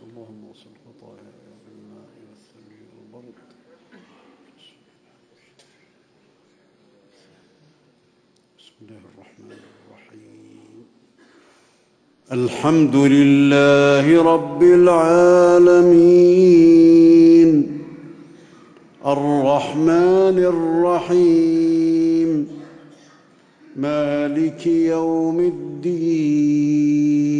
اللهم وصل خطايا بالماء والثلج والبرد بسم الله الرحمن الرحيم. الحمد لله رب العالمين. الرحمن الرحيم. مالك يوم الدين.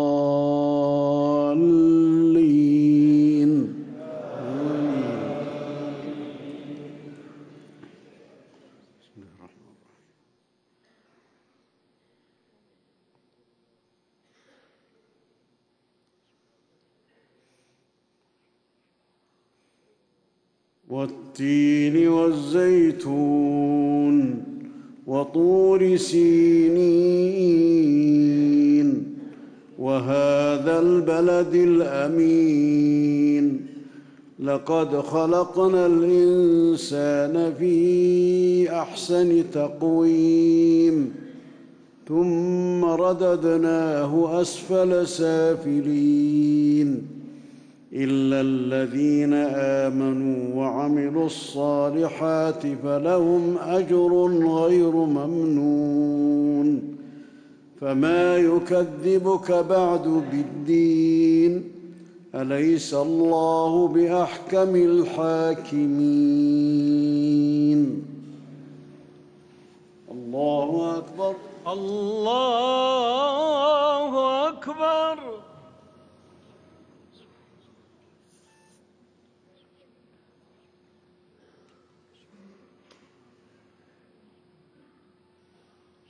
والتين والزيتون وطور سينين وهذا البلد الأمين. لقد خلقنا الإنسان في أحسن تقويم ثم رددناه أسفل سافلين. إلا الذين آمنوا وعملوا الصالحات فلهم أجر غير ممنون. فما يكذبك بعد بالدين. أليس الله بأحكم الحاكمين؟ الله أكبر. الله أكبر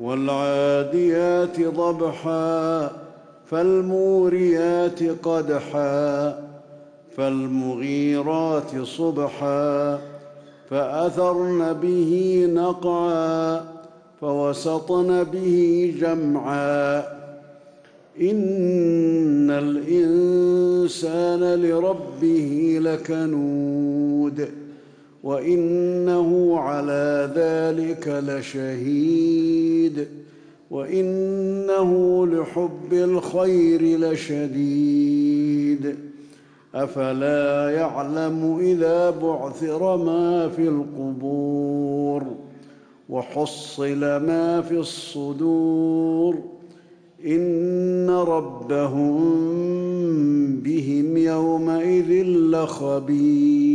والعاديات ضبحا فالموريات قدحا فالمغيرات صبحا فأثرن به نقعا فوسطن به جمعا. إن الإنسان لربه لكنود. وانه على ذلك لشهيد وانه لحب الخير لشديد افلا يعلم اذا بعثر ما في القبور وحصل ما في الصدور ان ربهم بهم يومئذ لخبير